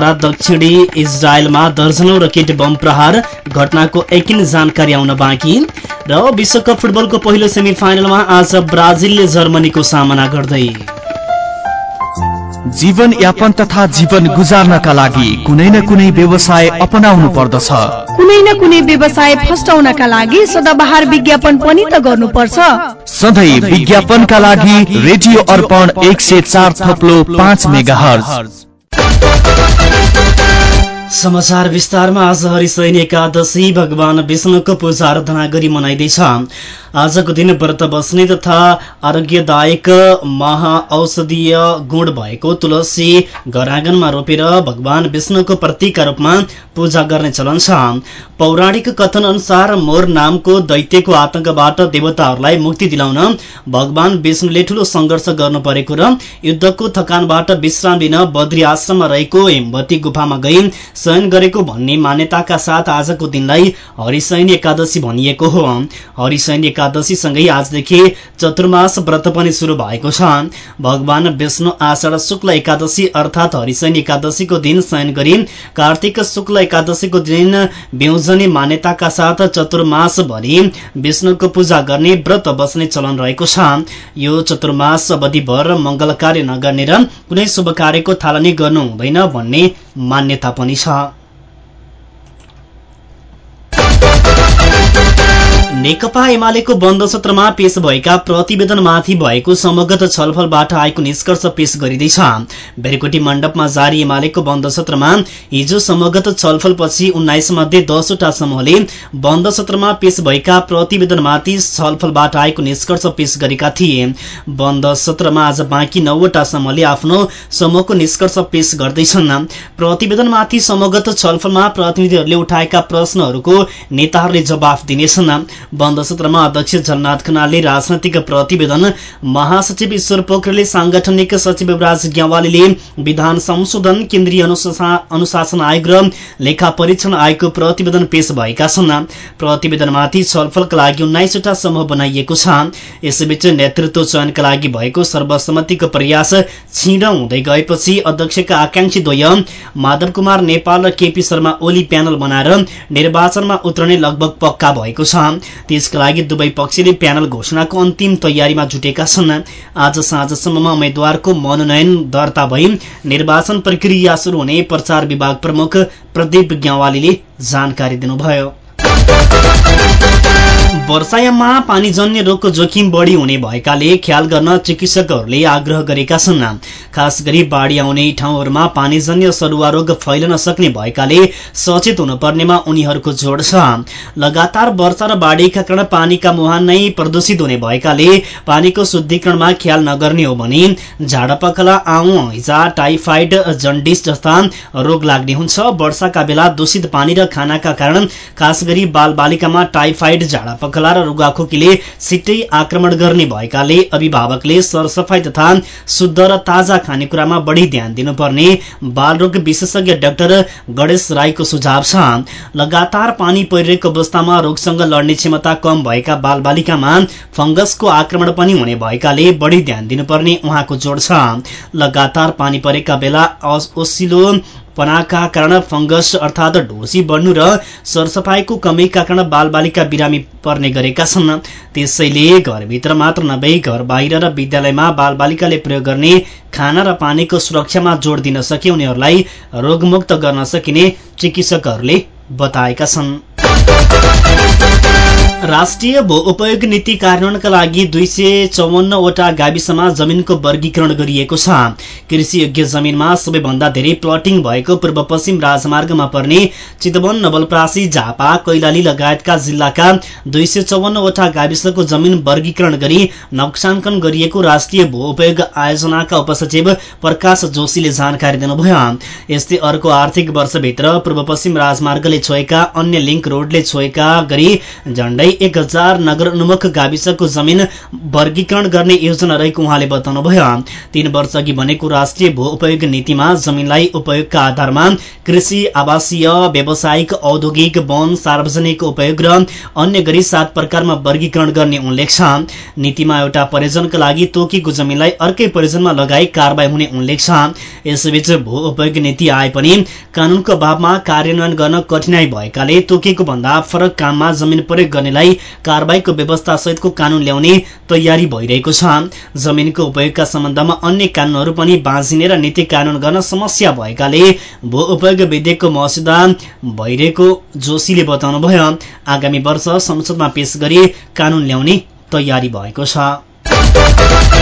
द्वारा दक्षिणी इजरायलमा दर्जनौं rocket bomb प्रहार घटनाको एकिन जानकारी आउन बाँकी। र विश्वकप फुटबलको पहिलो सेमी फाइनलमा आज ब्राजिलले जर्मनीको सामना गर्दै। जीवन यापन तथा जीवन गुजार्नका लागि कुनै न कुनै व्यवसाय अपनाउनु पर्दछ। कुनै न कुनै व्यवसाय फस्टाउनका लागि सदाबहार विज्ञापन पनि त गर्नुपर्छ। सधैँ विज्ञापनका लागि रेडियो अर्पण एक सय चार थप्लो पाँच मेगा समाचार विस्तारमा आज हरिशयन एकादशी भगवान विष्णुको पूजा आराधना गरी मनाइँदैछ। आजको दिन व्रत बस्ने तथा आरोग्यदायक महाऔषधीय गुण भएको तुलसी घर रोपेर भगवान विष्णुको प्रतीकका रूपमा पूजा गर्ने चलन छ। पौराणिक कथन अनुसार मोर नामको दैत्यको आतंकबाट देवताहरूलाई मुक्ति दिलाउन भगवान विष्णुले ठूलो सङ्घर्ष गर्नु परेको र युद्धको थकानबाट विश्राम लिन बद्री आश्रममा रहेको हेमवती गुफामा गई शयन गरेको भन्ने मान्यताका साथ आजको दिनलाई हरिशयनी एकादशी भनिएको हो। हरिशयनी एकादशीसँगै आजदेखि चतुर्मास व्रत पनि शुरू भएको छ। भगवान विष्णु आषाढ शुक्ल एकादशी अर्थात हरिशयन एकादशीको दिन शयन गरी कार्तिक शुक्ल एकादशीको दिन बेउजने मान्यताका साथ चतुर्मास भरि विष्णुको पूजा गर्ने व्रत बस्ने चलन रहेको छ। यो चतुर्मास अवधिभर मंगल कार्य नगर्ने र कुनै शुभ कार्यको थालनी गर्नु हुँदैन भन्ने मान्यता पनि छ। नेकपा एमालेको बन्द सत्रमा पेश भएका प्रतिवेदनमाथि भएको समगत छलफलबाट आएको निष्कर्ष पेश गरिँदैछ। बेरकोटी मण्डपमा जारी एमालेको बन्द सत्रमा हिजो समगत छलफलपछि उन्नाइस मध्ये दसवटा समूहले बन्द सत्रमा पेश भएका प्रतिवेदनमाथि छलफलबाट आएको निष्कर्ष पेश गरेका थिए। बन्द सत्रमा आज बाँकी नौवटा समूहले आफ्नो समूहको निष्कर्ष पेश गर्दैछन्। प्रतिवेदनमाथि समगत छलफलमा प्रतिनिधिहरूले उठाएका प्रश्नहरूको नेताहरूले जवाफ दिनेछन्। बन्द सत्रमा अध्यक्ष झलनाथ खनालले राजनैतिक प्रतिवेदन महासचिव ईश्वर पोखरेलले सांगठनिक सचिव युवराज ग्यावालीले विधान संशोधन केन्द्रीय अनुशासन आयोग र लेखा परीक्षण आयोगको प्रतिवेदन पेश भएका छन्। प्रतिवेदनमाथि छलफलका लागि उन्नाइसवटा समूह बनाइएको छ। यसैबीच नेतृत्व चयनका लागि भएको सर्वसम्मतिको प्रयास छिड हुँदै गएपछि अध्यक्षका आकांक्षी द्वय माधव कुमार नेपाल र केपी शर्मा ओली प्यानल बनाएर निर्वाचनमा उत्रने लगभग पक्का भएको छ। त्यसका लागि दुवै पक्षले प्यानल घोषणाको अन्तिम तयारीमा जुटेका छन्। आज साँझसम्ममा उम्मेद्वारको मनोनयन दर्ता भई निर्वाचन प्रक्रिया शुरू हुने प्रचार विभाग प्रमुख प्रदीप ग्यावालीले जानकारी दिनुभयो। वर्षायाममा पानीजन्य रोगको जोखिम बढी हुने भएकाले ख्याल गर्न चिकित्सकहरूले आग्रह गरेका छन्। खास गरी बाढी आउने ठाउँहरूमा पानीजन्य सरुवा रोग फैलन सक्ने भएकाले सचेत हुनुपर्नेमा उनीहरूको जोड छ। लगातार वर्षा र बाढीका कारण पानीका मुहान नै प्रदूषित हुने भएकाले पानीको शुद्धिकरणमा ख्याल नगर्ने हो भने झाडापखला आउँ हैजा टाइफाइड जन्डिस जस्ता रोग लाग्ने हुन्छ। वर्षाका बेला दूषित पानी र खानाका कारण खास गरी बाल बालिकामा टाइफाइड झाडा पखला र रुगाखोकीले छिट्टै आक्रमण गर्ने भएकाले अभिभावकले सरसफाई तथा शुद्ध र ताजा खानेकुरामा बढी ध्यान दिनुपर्ने बालरोग विशेषज्ञ डाक्टर गणेश राईको सुझाव छ। लगातार पानी परिरहेको अवस्थामा रोगसँग लड्ने क्षमता कम भएका बाल बालिकामा फंगसको आक्रमण पनि हुने भएकाले बढी ध्यान दिनुपर्ने उहाँको जोड छ। लगातार पानी परेका बेला ओसिलो पनाका कारण फंगस अर्थात ढोसी बढ्नु र सरसफाईको कमीका कारण बालबालिका बिरामी पर्ने गरेका छन्। त्यसैले घरभित्र मात्र नभई घर बाहिर र विद्यालयमा बालबालिकाले प्रयोग गर्ने खाना र पानीको सुरक्षामा जोड दिन सके उनीहरूलाई रोगमुक्त गर्न सकिने चिकित्सकहरूले बताएका छन्। राष्ट्रिय भू उपयोग नीति कार्यान्वयनका लागि दुई सय चौवन्नवटा गाविसमा जमिनको वर्गीकरण गरिएको छ। कृषि योग्य जमिनमा सबैभन्दा धेरै प्लटिङ भएको पूर्व पश्चिम राजमार्गमा पर्ने चितवन नवलप्रासी झापा कैलाली लगायतका जिल्लाका दुई सय चौवन्नवटा गाविसको जमिन वर्गीकरण गरी नक्साङ्कन गरिएको राष्ट्रिय भू उपयोग आयोजनाका उपसचिव प्रकाश जोशीले जानकारी दिनुभयो। यस्तै अर्को आर्थिक वर्षभित्र पूर्व पश्चिम राजमार्गले छोएका अन्य लिङ्क रोडले छोएका गरी झण्डै गरी एक हजार नगर उन्मुख गाविसको जमिन वर्गीकरण गर्ने योजना रहेको उहाँले बताउनुभयो। तीन वर्ष अघि बनेको राष्ट्रिय भू उपयोग नीतिमा जमिनलाई उपयोगका आधारमा कृषि आवासीय व्यावसायिक औद्योगिक वन सार्वजनिक उपयोग र अन्य गरी सात प्रकारमा वर्गीकरण गर्ने उल्लेख छ। नीतिमा एउटा परियोजनका लागि तोकिएको जमिनलाई अर्कै परियोजनमा लगाई कारवाही हुने उल्लेख छ। यसबीच भू उपयोग नीति आए पनि कानूनको अभावमा कार्यान्वयन गर्न कठिनाई भएकाले तोकिएको भन्दा फरक काममा जमिन प्रयोग गर्नेलाई कारवाहीको व्यवस्था सहितको कानून ल्याउने तयारी भइरहेको छ। जमिनको उपयोगका सम्बन्धमा अन्य कानूनहरू पनि बाँझिने र नीति कानून गर्न समस्या भएकाले भू उपयोग विधेयकको मस्यौदा भइरहेको जोशीले बताउनुभयो। आगामी वर्ष संसदमा पेश गरी कानून ल्याउने तयारी भएको छ।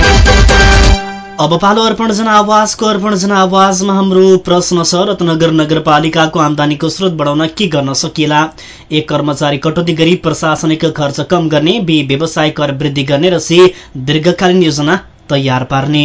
अब पालो अर्पण जनावासको अर्पण जनावासमा हाम्रो प्रश्न छ रत्नगर नगरपालिकाको आमदानीको स्रोत बढाउन के गर्न सकिएला? एक कर्मचारी कटौती गरी प्रशासनिक खर्च कम गर्ने बी व्यवसाय कर वृद्धि गर्ने र सी दीर्घकालीन योजना तयार पार्ने।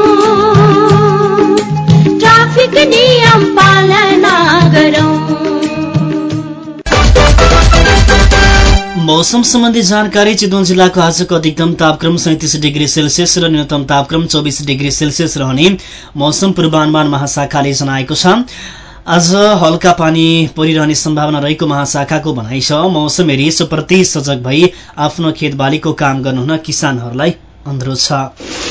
ट्राफिक नियम पालना मौसम सम्बन्धी जानकारी चितवन जिल्लाको आजको अधिकतम तापक्रम सैतिस डिग्री सेल्सियस र न्यूनतम तापक्रम चौबिस डिग्री सेल्सियस रहने मौसम पूर्वानुमान महाशाखाले जनाएको छ। आज हल्का पानी परिरहने सम्भावना रहेको महाशाखाको भनाइ छ। मौसम हेरी प्रति सजग भई आफ्नो खेतबालीको काम गर्नुहुन किसानहरूलाई अनुरोध छ।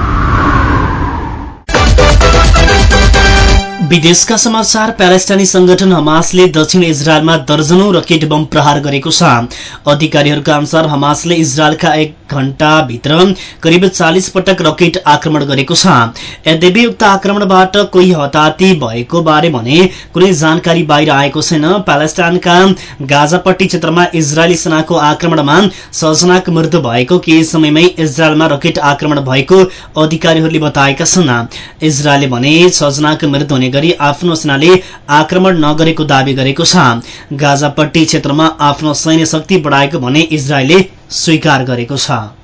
विदेशका समाचार प्यालेस्टाइनी संगठन हमासले दक्षिण इजरायलमा दर्जनौं रकेट बम प्रहार गरेको छ। अधिकारीहरूका अनुसार हमासले इजरायलका एक घण्टाभित्र करिब चालिस पटक रकेट आक्रमण गरेको छ। यद्यपि उक्त आक्रमणबाट कोही हताहती भएको बारे भने कुनै जानकारी बाहिर आएको छैन। प्यालेस्टाइनका गाजापट्टी क्षेत्रमा इजरायली सेनाको आक्रमणमा छजनाको मृत्यु भएको केही समयमै इजरायलमा रकेट आक्रमण भएको अधिकारीहरूले बताएका छन्। इजरायलले भने छजनाको मृत्यु हुने गरी आफ्नो सेनाले आक्रमण नगरेको दावी गरेको छ। गाजापट्टी क्षेत्रमा आफ्नो सैन्य शक्ति बढाएको भने इजरायलले स्वीकार गरेको छ।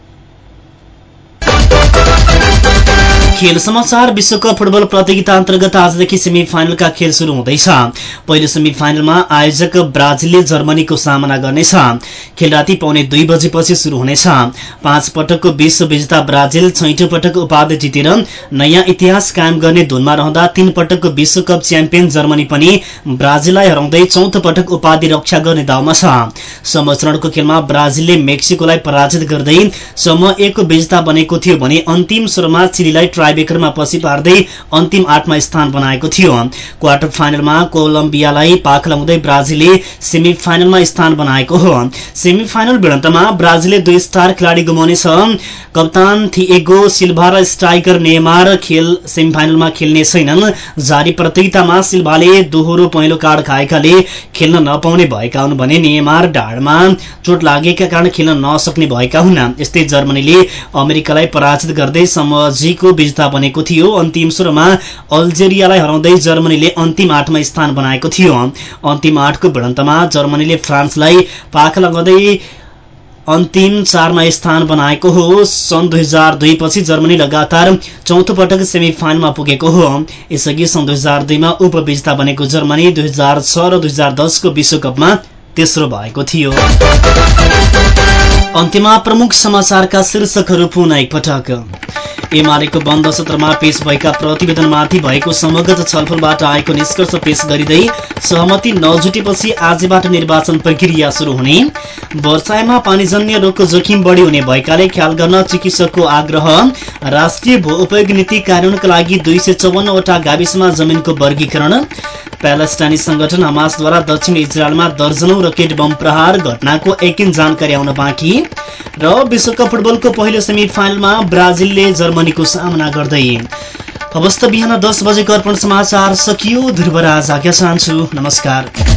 खेल समाचार विश्वकप फुटबल प्रतियोगिता अन्तर्गत आजदेखि सेमी फाइनलका खेल शुरू हुँदैछ। पहिलो सेमी फाइनलमा आयोजक ब्राजिलले जर्मनीको सामना गर्नेछ। खेल राति पाउने दुई बजेपछि शुरू हुनेछ। पाँच पटकको विश्व विजेता ब्राजिल छैटौं पटक उपाधि जितेर नयाँ इतिहास कायम गर्ने धुनमा रहँदा तीन पटकको विश्वकप च्याम्पियन जर्मनी पनि ब्राजिललाई हराउँदै चौथो पटक उपाधि रक्षा गर्ने दाउमा छ। समचरणको खेलमा ब्राजिलले मेक्सिकोलाई पराजित गर्दै समूह एकको विजेता बनेको थियो भने अन्तिम स्वरमा चिलीलाई ट्राइबेकरमा पछि पार्दै अन्तिम आठमा स्थान बनाएको थियो। क्वार्टर फाइनलमा कोलम्बियालाई पाख लगाउँदै ब्राजिलले सेमी फाइनलमा स्थान बनाएको हो। सेमी फाइनल भिडन्तमा ब्राजिलले दुई स्टार खेलाडी गुमाउनेछ। कप्तान थिएगो सिल्भा र स्ट्राइकर नेमार खेल सेमी फाइनलमा खेल्ने छैनन्। जारी प्रतियोगितामा सिल्भाले दोहोरो पहिलो कार्ड खाएकाले खेल्न नपाउने भएका हुन् भने नेमार ढाडमा चोट लागेका कारण खेल्न नसक्ने भएका हुन्। यस्तै जर्मनीले अमेरिकालाई पराजित गर्दै समजीको विजेता बनेको थियो। अन्तिम स्वरमा अल्जेरियालाई हराउँदै जर्मनीले अन्तिम आठमा स्थान बनाएको थियो। अन्तिम आठको भिडन्तमा जर्मनीले फ्रान्सलाई पाख लगाउँदै अन्तिम चारमा स्थान बनाएको हो। सन् दुई हजार दुई पछि जर्मनी लगातार चौथो पटक सेमी फाइनलमा पुगेको हो। यसअघि सन् दुई हजार दुईमा उपविजेता बनेको जर्मनी दुई हजार छ र दुई हजार दसको विश्वकपमा तेस्रो भएको थियो। अन्त्यमा प्रमुख समाचारका शीर्षकहरू पुनः एकपटक। एमालेको बन्द सत्रमा पेश भएका प्रतिवेदनमाथि भएको समग्र छलफलबाट आएको निष्कर्ष पेश गरिँदै सहमति नजुटेपछि आजबाट निर्वाचन प्रक्रिया शुरू हुने। वर्षायमा पानीजन्य रोगको जोखिम बढी हुने भएकाले ख्याल गर्न चिकित्सकको आग्रह। राष्ट्रिय भू उपयोग नीति कार्यान्वयनका लागि दुई सय चौवन्नवटा गाविसमा जमिनको वर्गीकरण। प्यालेस्टाइनी संगठन हमासद्वारा दक्षिण इजरायलमा दर्जनौं रकेट बम प्रहार घटनाको एकिन जानकारी आउन बाँकी। र विश्वकप फुटबलको पहिलो सेमी फाइनलमा ब्राजिलले जर्मनीको सामना गर्दै। अवस्थ बिहान दस बजेको अर्पण समाचार सकियो ध्रुवराज आज्ञा चाहन्छु। नमस्कार।